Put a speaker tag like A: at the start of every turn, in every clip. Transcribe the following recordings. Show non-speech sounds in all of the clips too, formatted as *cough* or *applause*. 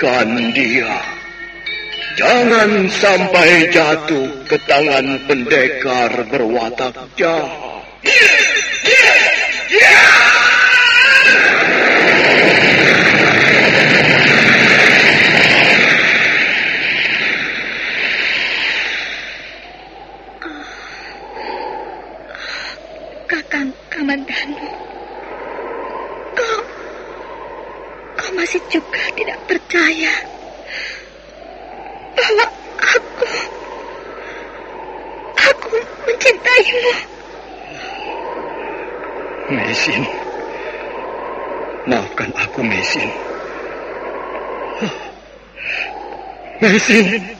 A: Selamatkan dia. Jangan sampai jatuh ke tangan pendekar berwatak jahat. Yeah! Yeah! Yeah!
B: Percaya bahwa aku aku mencintaimu.
A: Mesin. Maafkan aku, Mesin. Mesin. Mesin!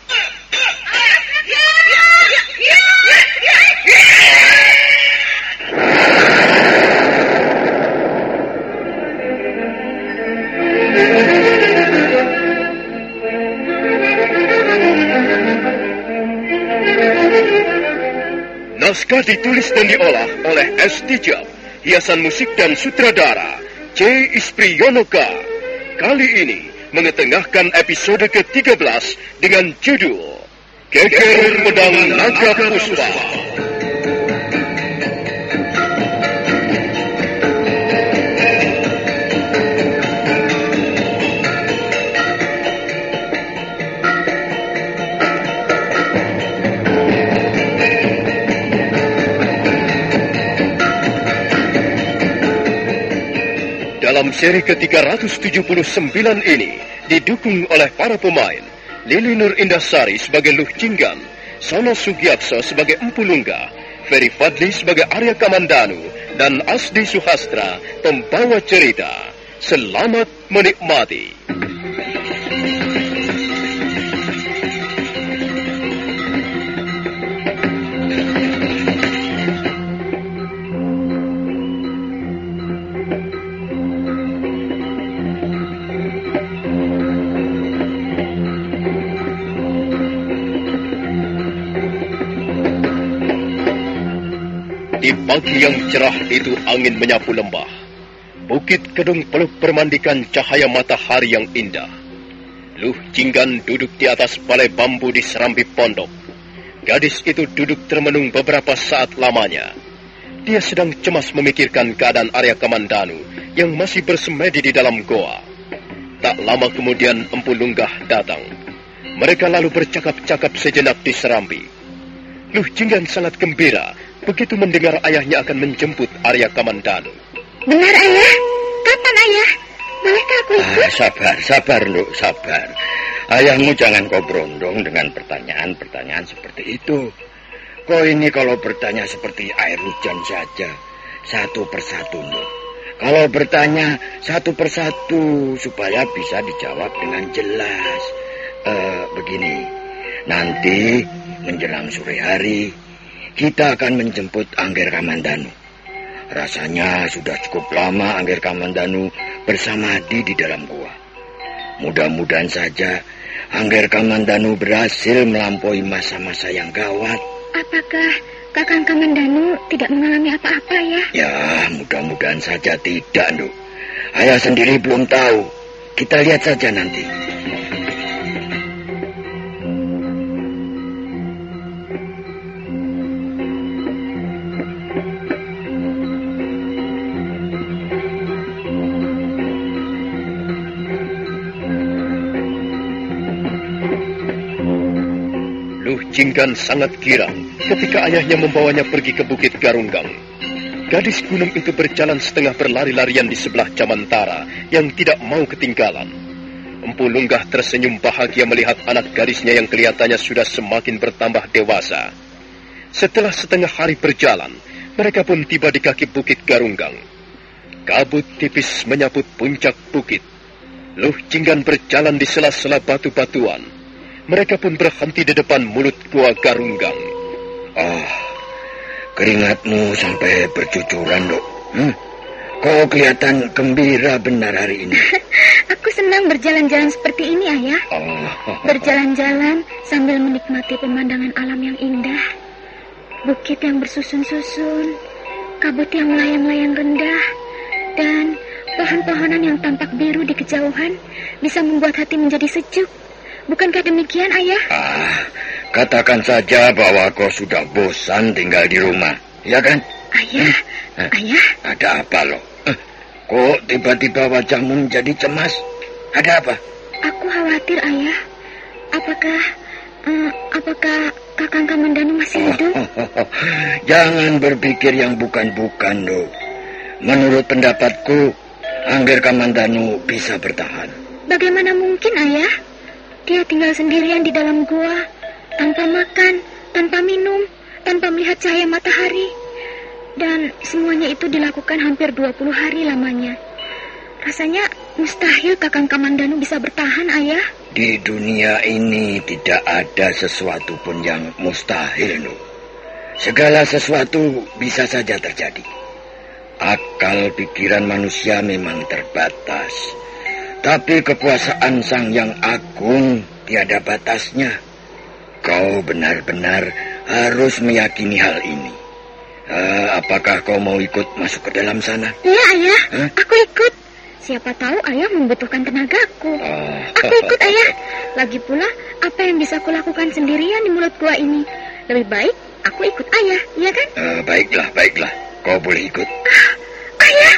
A: Naskah ditulis dan diolah oleh S. Tijab, hiasan musik dan sutradara C. Yonoka. Kali ini mengetengahkan episode ke-13 dengan judul Geger Pedang Naga Puspa. Seri ke-379 ini didukung oleh para pemain Lili Nur Indasari sebagai Luh Jinggan, Sono Sugiatso sebagai Empu Lungga, Ferry Fadli sebagai Arya Kamandanu, dan Asdi Suhastra pembawa cerita. Selamat menikmati. Pagi yang cerah itu angin menyapu lembah. Bukit Kedung peluk permandikan cahaya matahari yang indah. Luh Jinggan duduk di atas balai bambu di serambi pondok. Gadis itu duduk termenung beberapa saat lamanya. Dia sedang cemas memikirkan keadaan Arya Kamandanu yang masih bersemedi di dalam goa. Tak lama kemudian Empu Lunggah datang. Mereka lalu bercakap-cakap sejenak di serambi. Luh Jinggan sangat gembira begitu mendengar ayahnya akan menjemput Arya Kamandanu.
B: Benar ayah? Kapan ayah? Bolehkah aku ikut?
C: Ah, sabar, sabar lu, sabar. Ayahmu jangan kau berondong dengan pertanyaan-pertanyaan seperti itu. Kau ini kalau bertanya seperti air hujan saja, satu persatu lu. Kalau bertanya satu persatu supaya bisa dijawab dengan jelas. Uh, begini, nanti menjelang sore hari kita akan menjemput Angger Kamandanu. Rasanya sudah cukup lama Angger Kamandanu bersama Adi di dalam gua. Mudah-mudahan saja Angger Kamandanu berhasil melampaui masa-masa yang gawat.
B: Apakah Kakang Kamandanu tidak mengalami apa-apa ya?
C: Ya, mudah-mudahan saja tidak, Nduk. Ayah sendiri belum tahu. Kita lihat saja nanti.
A: Jinggan sangat girang ketika ayahnya membawanya pergi ke Bukit Garunggang. Gadis gunung itu berjalan setengah berlari-larian di sebelah Jamantara yang tidak mau ketinggalan. Empu Lunggah tersenyum bahagia melihat anak gadisnya yang kelihatannya sudah semakin bertambah dewasa. Setelah setengah hari berjalan, mereka pun tiba di kaki Bukit Garunggang. Kabut tipis menyaput puncak bukit. Luh Jinggan berjalan di sela-sela batu-batuan. Mereka pun berhenti di depan mulut gua Garunggang.
C: Ah, keringatmu sampai bercucuran, dok. Hmm? Kau kelihatan gembira benar hari ini. *laughs*
B: Aku senang berjalan-jalan seperti ini, Ayah.
C: Oh.
B: Berjalan-jalan sambil menikmati pemandangan alam yang indah. Bukit yang bersusun-susun, kabut yang melayang-layang rendah, dan pohon-pohonan yang tampak biru di kejauhan bisa membuat hati menjadi sejuk. Bukankah demikian, Ayah?
C: Ah, katakan saja bahwa kau sudah bosan tinggal di rumah, ya kan?
B: Ayah,
C: Hmm?
B: Ayah,
C: Ada apa loh? Eh, Kok tiba-tiba wajahmu menjadi cemas? Ada apa?
B: aku khawatir, Ayah. Apakah, eh, apakah Kakang Kamandanu masih hidup? *laughs*
C: Jangan berpikir yang bukan-bukan, dok. Menurut pendapatku, Angger Kamandanu bisa bertahan.
B: Bagaimana mungkin, Ayah? Dia tinggal sendirian di dalam gua, tanpa makan, tanpa minum, tanpa melihat cahaya matahari. Dan semuanya itu dilakukan hampir 20 hari lamanya. Rasanya mustahil Kakang Kamandanu bisa bertahan, Ayah.
C: Di dunia ini tidak ada sesuatu pun yang mustahil, Nuk. Segala sesuatu bisa saja terjadi. Akal pikiran manusia memang terbatas. Tapi kekuasaan Sang Yang Agung tiada batasnya. Kau benar-benar harus meyakini hal ini. Eh, apakah kau mau ikut masuk ke dalam sana?
B: Iya, Ayah.
C: Hah?
B: Aku ikut. Siapa tahu Ayah membutuhkan tenagaku.
C: Oh.
B: Aku ikut, Ayah. Lagi pula, apa yang bisa kulakukan sendirian di mulut gua ini? Lebih baik aku ikut Ayah, iya kan?
C: Eh, baiklah, baiklah. Kau boleh ikut.
B: Ayah!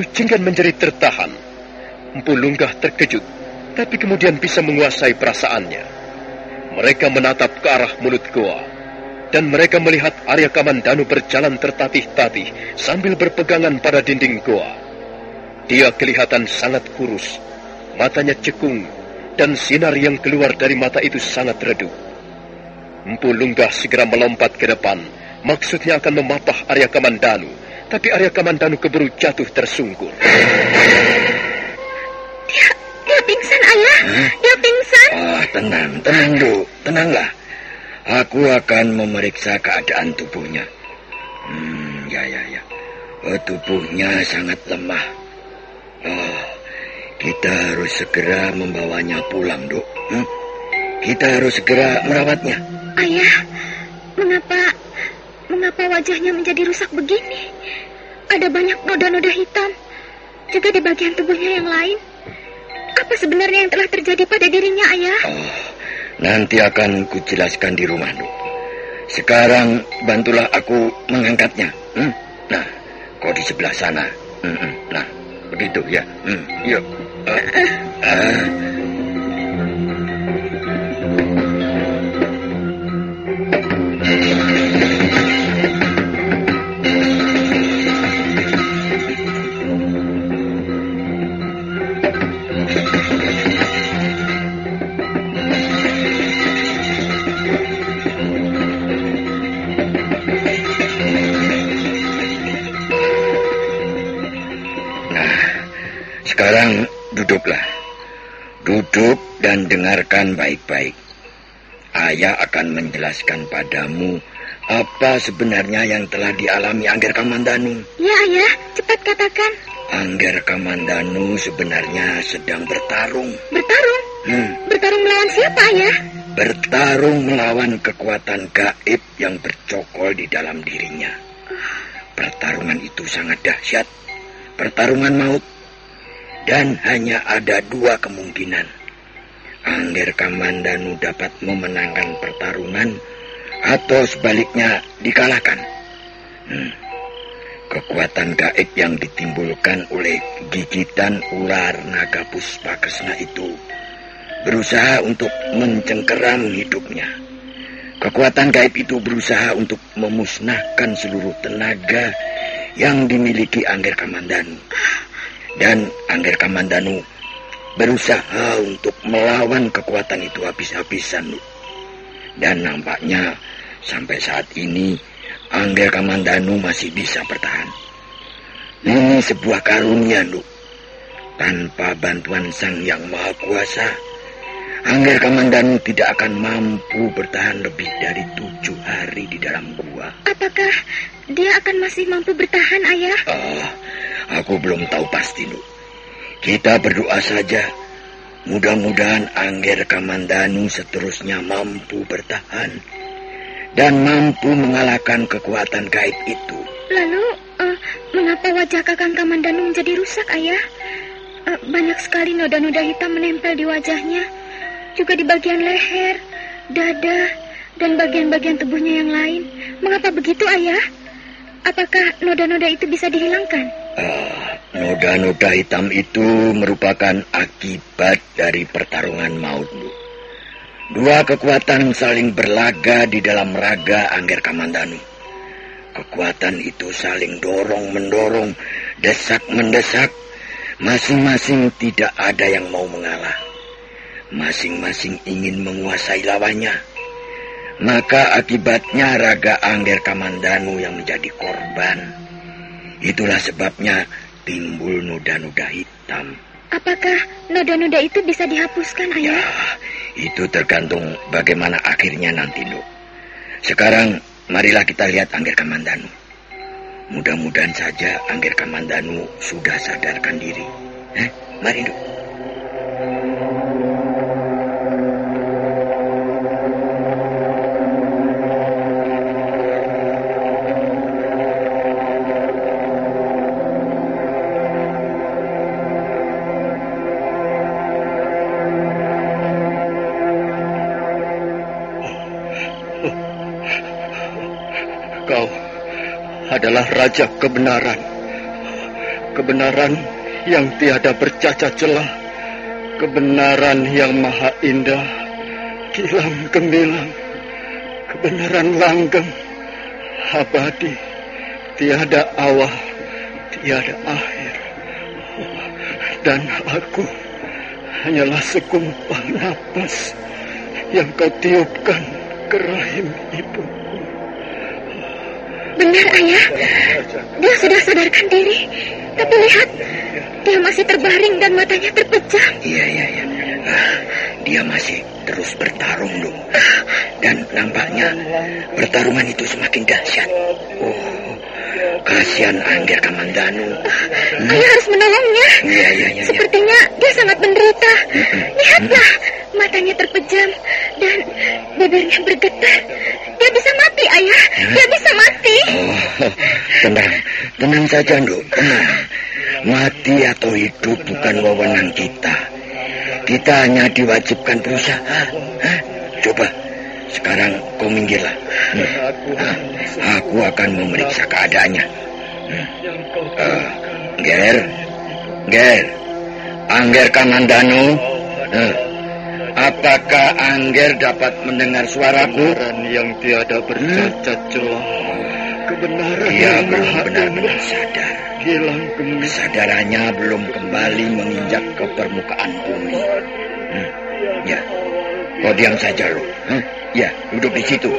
A: Luh Jinggan menjadi tertahan. Empu Lunggah terkejut, tapi kemudian bisa menguasai perasaannya. Mereka menatap ke arah mulut goa, dan mereka melihat Arya Kamandanu berjalan tertatih-tatih sambil berpegangan pada dinding goa. Dia kelihatan sangat kurus, matanya cekung, dan sinar yang keluar dari mata itu sangat redup. Empu Lunggah segera melompat ke depan, maksudnya akan memapah Arya Kamandanu, tapi Arya Kamandanu keburu jatuh tersungkur.
B: Dia, dia pingsan, Ayah. Dia pingsan.
C: Ah, tenang, tenang, Duk. Tenanglah. Aku akan memeriksa keadaan tubuhnya. Hmm, ya, ya, ya. Oh, tubuhnya sangat lemah. Oh, kita harus segera membawanya pulang, Duk. Hmm? Kita harus segera merawatnya.
B: Ayah, mengapa mengapa wajahnya menjadi rusak begini? Ada banyak noda-noda hitam, juga di bagian tubuhnya yang lain. Apa sebenarnya yang telah terjadi pada dirinya, Ayah?
C: Oh, nanti akan kujelaskan di rumah, Duk. Sekarang bantulah aku mengangkatnya. Hmm? Nah, kau di sebelah sana. Hmm, hmm. Nah, begitu ya. Hmm, yuk. *laughs* Ah, ah. Sekarang duduklah. Duduk dan dengarkan baik-baik. Ayah akan menjelaskan padamu apa sebenarnya yang telah dialami Angger Kamandanu.
B: Ya, Ayah, cepat katakan.
C: Angger Kamandanu sebenarnya sedang bertarung.
B: Bertarung?
C: Hmm,
B: Bertarung melawan siapa, Ayah?
C: bertarung melawan kekuatan gaib yang bercokol di dalam dirinya. Pertarungan itu sangat dahsyat. Pertarungan maut. Dan hanya ada dua kemungkinan. Angger Kamandanu dapat memenangkan pertarungan atau sebaliknya dikalahkan. Hmm. Kekuatan gaib yang ditimbulkan oleh gigitan ular naga puspakesna itu berusaha untuk mencengkeram hidupnya. Kekuatan gaib itu berusaha untuk memusnahkan seluruh tenaga yang dimiliki Angger Kamandanu. Dan Angger Kamandanu berusaha untuk melawan kekuatan itu habis-habisan. Dan nampaknya sampai saat ini Angger Kamandanu masih bisa bertahan. Ini sebuah karunia, Nuk. Tanpa bantuan Sang Yang Maha Kuasa, Angger Kamandanu tidak akan mampu bertahan lebih dari tujuh hari di dalam gua.
B: Apakah dia akan masih mampu bertahan, Ayah?
C: Oh, aku belum tahu pasti, Nuk. Kita berdoa saja. Mudah-mudahan Angger Kamandanu seterusnya mampu bertahan dan mampu mengalahkan kekuatan gaib itu.
B: Lalu, uh, mengapa wajah Kakang Kamandanu menjadi rusak, Ayah? Uh, banyak sekali noda-noda hitam menempel di wajahnya, juga di bagian leher, dada, dan bagian-bagian tubuhnya yang lain. Mengapa begitu, Ayah? Apakah noda-noda itu bisa dihilangkan?
C: Uh, noda-noda hitam itu merupakan akibat dari pertarungan maut, Bu. Dua kekuatan saling berlaga di dalam raga Angger Kamandanu. Kekuatan itu saling dorong-mendorong, desak-mendesak. Masing-masing tidak ada yang mau mengalah. Masing-masing ingin menguasai lawannya. Maka akibatnya raga Angger Kamandanu yang menjadi korban. Itulah sebabnya timbul noda-noda hitam.
B: Apakah noda-noda itu bisa dihapuskan, Ayah?
C: Ya, itu tergantung bagaimana akhirnya nanti, Dok. Sekarang, marilah kita lihat Angger Kamandanu. Mudah-mudahan saja Angger Kamandanu sudah sadarkan diri. Eh, mari, Dok.
A: Adalah Raja Kebenaran. Kebenaran yang tiada bercacat celah. Kebenaran yang maha indah. Kilam gemilang. Kebenaran langgeng. Abadi. Tiada awal. Tiada akhir. Dan aku hanyalah sekumpal napas yang kau tiupkan ke rahim ibu.
B: Benar, Ayah. Dia sudah sadarkan diri. Tapi lihat, dia masih terbaring dan matanya terpejam.
C: Iya, iya, iya. dia masih terus bertarung, dong. Dan nampaknya pertarungan itu semakin dahsyat. Oh, kasihan Angger Kamandanu.
B: Hmm? Ayah harus menolongnya.
C: Iya, iya, iya.
B: Sepertinya dia sangat menderita. Lihatlah, matanya terpejam dan bibirnya bergetar. Dia bisa mati, Ayah. Dia bisa mati.
C: Oh, tenang. Tenang saja, Nduk. Tenang. Mati atau hidup bukan wewenang kita. Kita hanya diwajibkan berusaha. Hah? Coba, sekarang kau minggirlah. Hmm. aku akan memeriksa keadaannya. Hmm. Uh, Ger, Ger, Angger Kamandanu. Uh. Apakah Angger dapat mendengar suaraku?
A: Kebenaran yang tiada bercacat celah. Kebenaran
C: Dia yang belum benar-benar sadar.
A: Hilang
C: Kesadarannya belum kembali menginjak ke permukaan bumi. Hmm. Ya, kau diam saja loh. Hmm? Ya, duduk di situ.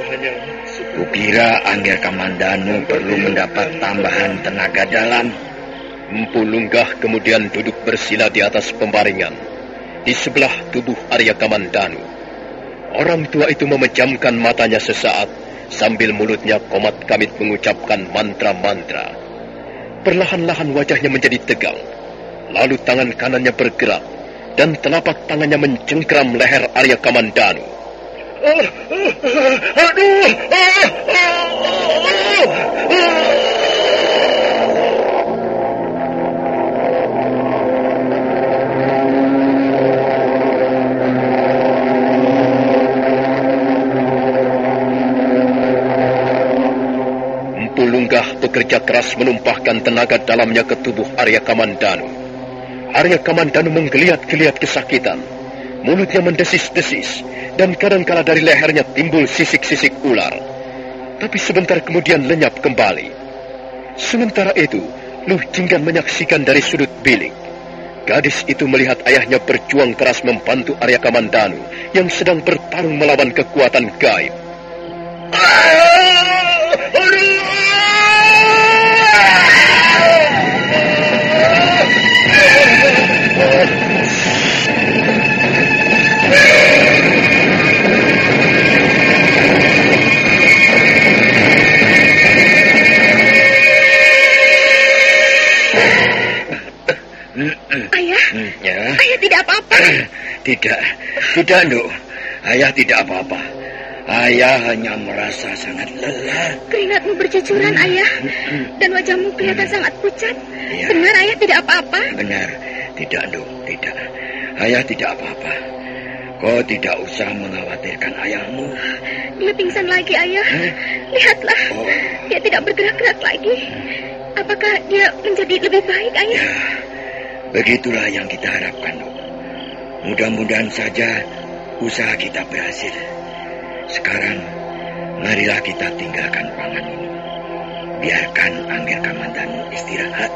C: Kukira Angger Kamandanu perlu mendapat tambahan tenaga dalam.
A: Empu Lunggah kemudian duduk bersila di atas pembaringan di sebelah tubuh Arya Kamandanu. Orang tua itu memejamkan matanya sesaat sambil mulutnya komat kamit mengucapkan mantra-mantra. Perlahan-lahan wajahnya menjadi tegang. Lalu tangan kanannya bergerak dan telapak tangannya mencengkram leher Arya Kamandanu. Aduh! Lunggah bekerja keras menumpahkan tenaga dalamnya ke tubuh Arya Kamandanu. Arya Kamandanu menggeliat-geliat kesakitan. Mulutnya mendesis-desis, dan kadangkala dari lehernya timbul sisik-sisik ular. Tapi sebentar kemudian lenyap kembali. Sementara itu, Luh Jinggan menyaksikan dari sudut bilik. Gadis itu melihat ayahnya berjuang keras membantu Arya Kamandanu yang sedang bertarung melawan kekuatan gaib.
B: Ayah, Tidak,
C: tidak, Nduk. Ayah tidak apa-apa. Ayah hanya merasa sangat lelah.
B: Keringatmu bercucuran, ayah. Dan wajahmu kelihatan sangat pucat.
C: Iya.
B: Benar, ayah tidak apa-apa.
C: Benar, tidak, Nduk, tidak. Ayah tidak apa-apa. Kau tidak usah mengkhawatirkan ayahmu.
B: Dia pingsan lagi, ayah.
C: Hmm?
B: Lihatlah,
C: Oh.
B: dia tidak bergerak-gerak lagi. Apakah dia menjadi lebih baik, ayah?
C: Ya, begitulah yang kita harapkan, Nduk. Mudah-mudahan saja usaha kita berhasil. Sekarang, marilah kita tinggalkan ruangan ini. Biarkan Angger Kamandanu istirahat.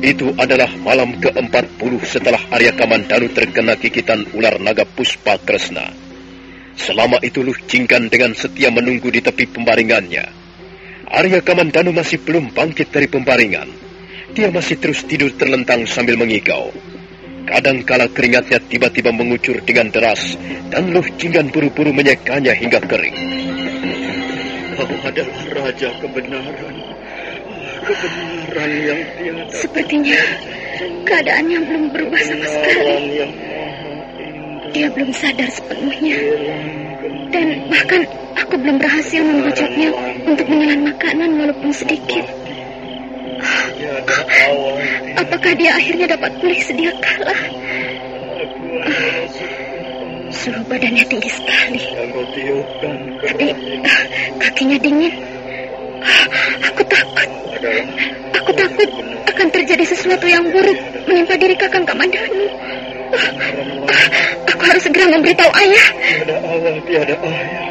A: Itu adalah malam ke-40 setelah Arya Kamandanu terkena gigitan ular naga Puspa Kresna. Selama itu Luh Jinggan dengan setia menunggu di tepi pembaringannya. Arya Kamandanu masih belum bangkit dari pembaringan. Dia masih terus tidur terlentang sambil mengigau. Kadangkala keringatnya tiba-tiba mengucur dengan deras dan Luh Jinggan buru-buru menyekanya hingga kering.
C: Kau adalah raja kebenaran. Kebenaran yang tiada.
B: Sepertinya keadaannya belum berubah sama sekali. Dia belum sadar sepenuhnya. Dan bahkan aku belum berhasil membujuknya untuk menelan makanan walaupun sedikit. Apakah dia akhirnya dapat pulih sedia kala? Suhu badannya tinggi sekali. Tapi ah, kakinya dingin. Ah, Aku takut. Aku takut akan terjadi sesuatu yang buruk menimpa diri Kakang Kamandanu. Aku harus segera memberitahu ayah.
C: tiada awal, tiada akhir.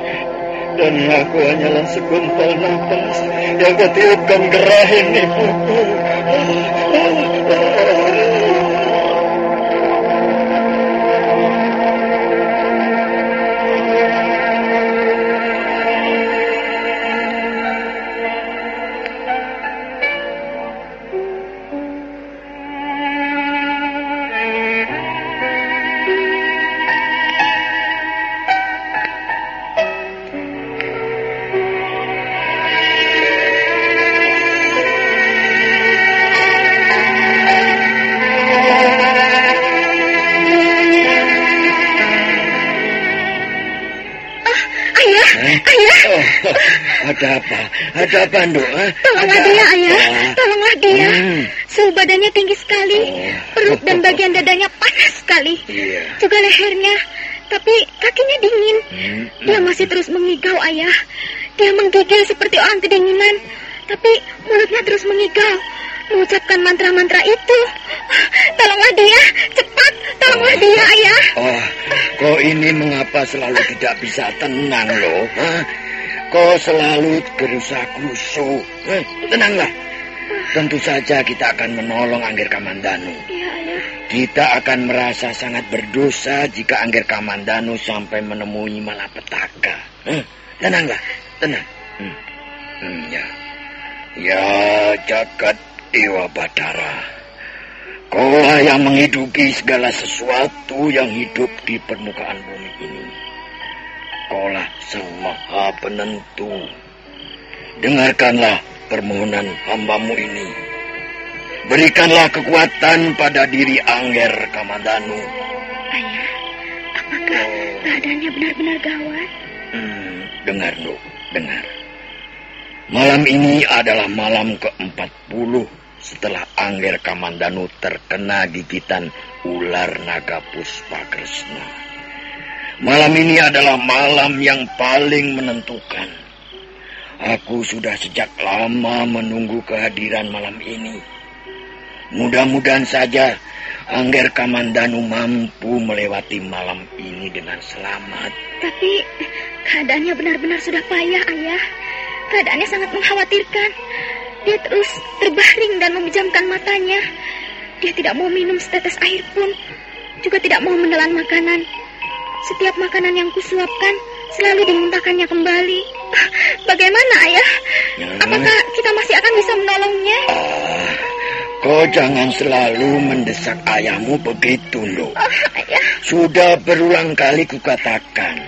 C: Dan aku hanyalah segumpal nafas yang kau tiupkan gerah ini.
B: Ayah,
C: Ada apa, Nduk?
B: tolonglah dia, ayah.
C: apa?
B: Tolonglah dia.
C: Hmm.
B: Suhu badannya tinggi sekali. Perut dan bagian dadanya panas sekali.
C: Iya.
B: Juga lehernya. Tapi kakinya dingin.
C: Hmm.
B: Dia masih terus mengigau, ayah. Dia menggigil seperti orang kedinginan. Tapi mulutnya terus mengigau. Mengucapkan mantra-mantra itu. Tolonglah dia. Cepat. Tolonglah dia, ayah.
C: Oh, kau ini mengapa selalu tidak bisa tenang loh? Hah? Kau selalu gerusa-gerusu. Eh, tenanglah. Tentu saja kita akan menolong Angger Kamandanu.
B: Iya, ayah.
C: Kita akan merasa sangat berdosa jika Angger Kamandanu sampai menemui malapetaka. Eh, tenanglah, tenang. Hmm. Hmm, ya. Ya, jagat Dewa Batara. Kaulah yang menghidupi segala sesuatu yang hidup di permukaan bumi ini. Engkaulah Sang Maha Penentu. Dengarkanlah permohonan hambamu ini. Berikanlah kekuatan pada diri Angger Kamandanu.
B: Ayah, apakah oh. keadaannya benar-benar gawat?
C: Hmm, dengar, Nuk, dengar. Malam ini adalah malam ke-40 setelah Angger Kamandanu terkena gigitan ular naga Puspa Kresna. Malam ini adalah malam yang paling menentukan. Aku sudah sejak lama menunggu kehadiran malam ini. Mudah-mudahan saja Angger Kamandanu mampu melewati malam ini dengan selamat.
B: Tapi keadaannya benar-benar sudah payah, Ayah. Keadaannya sangat mengkhawatirkan. Dia terus terbaring dan memejamkan matanya. Dia tidak mau minum setetes air pun. Juga tidak mau menelan makanan. Setiap makanan yang kusuapkan selalu dimuntahkannya kembali. *laughs* Bagaimana, Ayah? Ya. Apakah kita masih akan bisa menolongnya?
C: Ah, kau jangan selalu mendesak ayahmu begitu, loh. Oh, ayah. Sudah berulang kali kukatakan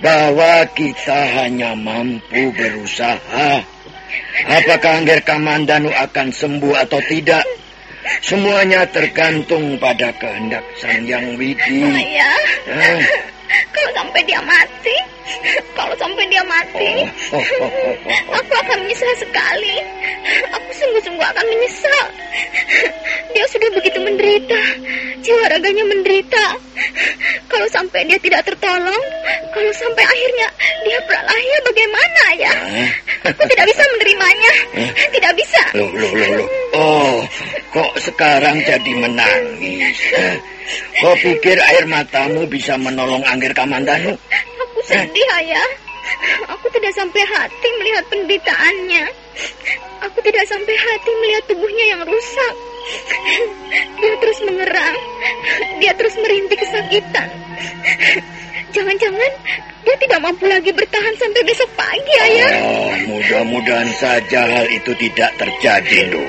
C: bahwa kita hanya mampu berusaha. Apakah Angger Kamandanu akan sembuh atau tidak? Semuanya tergantung pada kehendak Sang Yang Widi.
B: Ya. Eh. Kalau sampai dia mati, kalau sampai dia mati, oh, oh, oh, aku akan menyesal sekali. Aku sungguh-sungguh akan menyesal. Dia sudah begitu menderita, jiwa raganya menderita. Kalau sampai dia tidak tertolong, kalau sampai akhirnya dia pralaya bagaimana ya? Aku tidak bisa menerimanya. Tidak bisa.
C: Loh, loh, loh, loh. Oh, kok sekarang jadi menangis? Kau pikir air matamu bisa menolong Angger Kamandanu?
B: Sedih, Ayah. Aku tidak sampai hati melihat penderitaannya. Aku tidak sampai hati melihat tubuhnya yang rusak. Dia terus mengerang. Dia terus merintih kesakitan. Jangan-jangan dia tidak mampu lagi bertahan sampai besok pagi, Ayah.
C: Oh, mudah-mudahan saja hal itu tidak terjadi, Lu.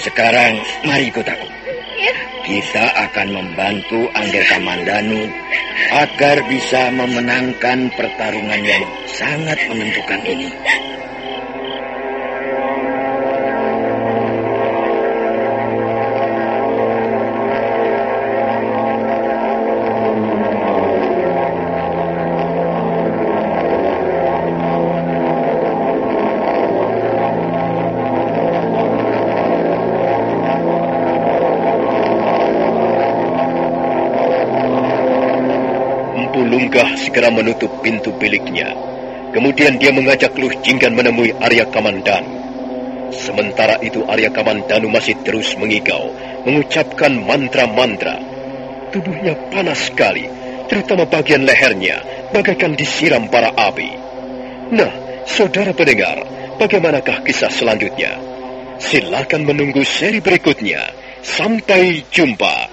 C: Sekarang, mari ikut aku. Ya. Kita akan membantu Angger Kamandanu agar bisa memenangkan pertarungan yang sangat menentukan ini.
A: Lunggah segera menutup pintu biliknya. Kemudian dia mengajak Luh Jinggan menemui Arya Kamandanu. Sementara itu Arya Kamandanu masih terus mengigau, mengucapkan mantra-mantra. Tubuhnya panas sekali, terutama bagian lehernya, bagaikan disiram para api. Nah, saudara pendengar, bagaimanakah kisah selanjutnya? Silakan menunggu seri berikutnya. Sampai jumpa.